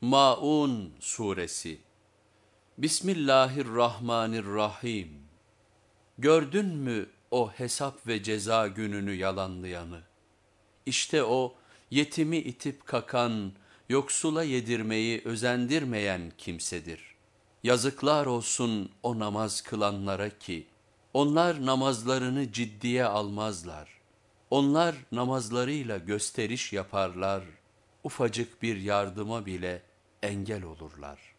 Maun Suresi Bismillahirrahmanirrahim Gördün mü o hesap ve ceza gününü yalanlayanı? İşte o yetimi itip kakan, yoksula yedirmeyi özendirmeyen kimsedir. Yazıklar olsun o namaz kılanlara ki, onlar namazlarını ciddiye almazlar. Onlar namazlarıyla gösteriş yaparlar, ufacık bir yardıma bile engel olurlar.''